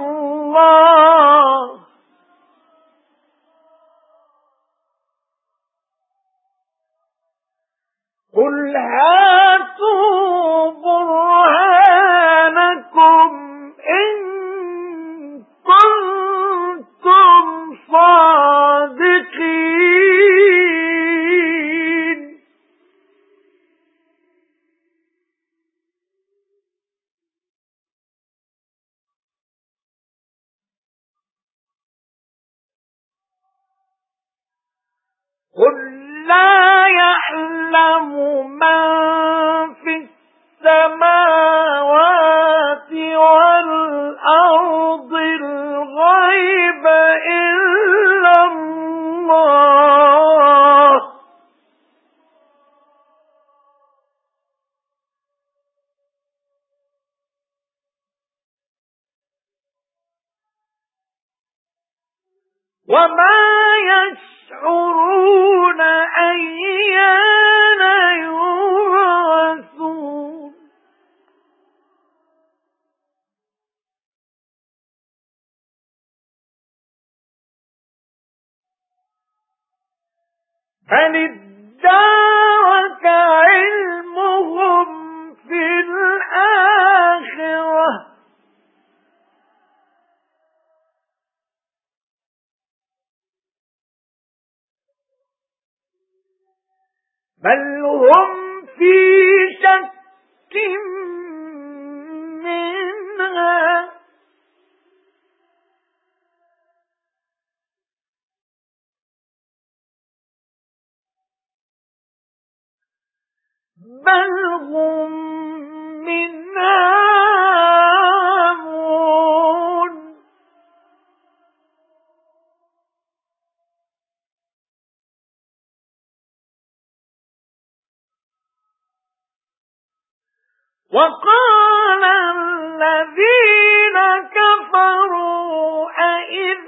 اللَّهِ. قُلْ هَاتُوا بُرْهَانَكُمْ قُل لَّا يَعْلَمُ مَن فِي السَّمَاوَاتِ وَالْأَرْضِ الْغَيْبَ إِلَّا اللَّهُ. وَمَا يَشْعُرُونَ أَيَّانَ يُبْعَثُونَ. بَلِ بَلْ هُمْ فِي شَكٍّ مِنْهَا. بَلْ هُمْ وَقَالَ الَّذِينَ كَفَرُوا أئذ